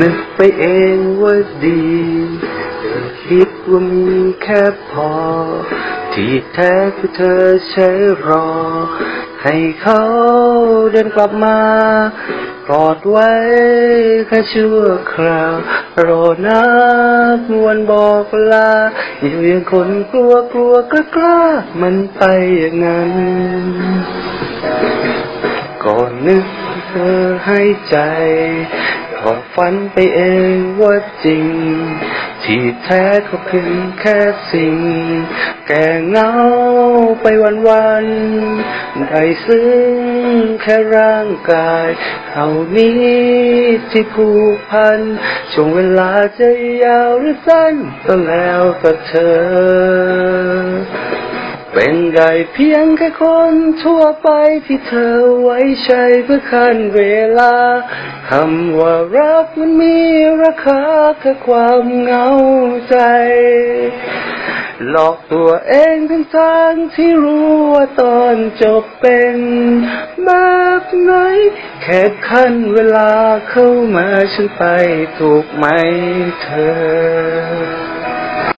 นึกไปเองว่าดีคิดว่ามีแค่พอ ที่แท้คือเธอใช้รอ ให้เขาเดินกลับมากอดไว้แค่ชั่วคราว รอนับวันบอกลา อยู่อยังคนกลัวกลัวกล้ากล้ามันไปอย่างนั้นก่อนนึกเธอให้ใจ ก็ฝันไปเองว่าจริง ที่แท้ก็เพียงแค่สิ่ง แก่เงาไปวันวันได้ซึ้งแค่ร่างกายเท่านี้ที่ผูกพัน ช่วงเวลาจะยาวหรือสั้นก็แล้วแต่เธอ เป็นได้เพียงแค่คนทั่วไปที่เธอไว้ใช้เพื่อคันเวลาคำว่ารักมันมีราคาแค่ความเหงาใจ หลอกตัวเองทั้งทางที่รู้ว่าตอนจบเป็นแบบไหนแค่คันเวลาเข้ามาฉันไปถูกไหมเธอ